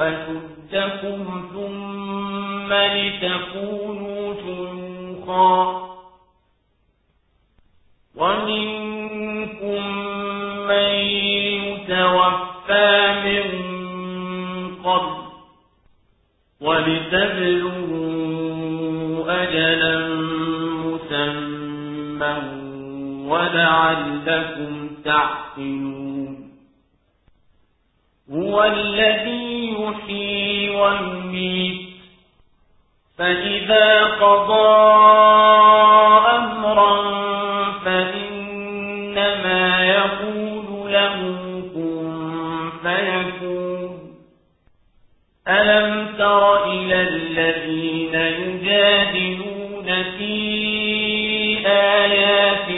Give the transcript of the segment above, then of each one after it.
أشدكم ثم لتكونوا شيوخا. ومنكم من يتوفى من قبل ولتبلغوا أجلا مسمى ولعلكم تعقلون. هو الذي يحيي ويميت. فإذا قضى أمرا فإنما يقول له كن فيكون. ألم تر إلى الذين يجادلون في آيات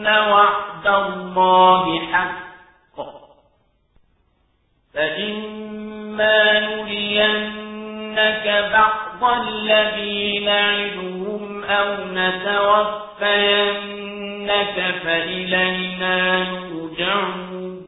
إن وعد الله حق. فإما نرينك بعض الذين نعدهم أو نتوفينك فإلينا يرجعون.